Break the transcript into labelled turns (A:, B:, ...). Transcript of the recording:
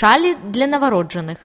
A: шалі для нованароджаных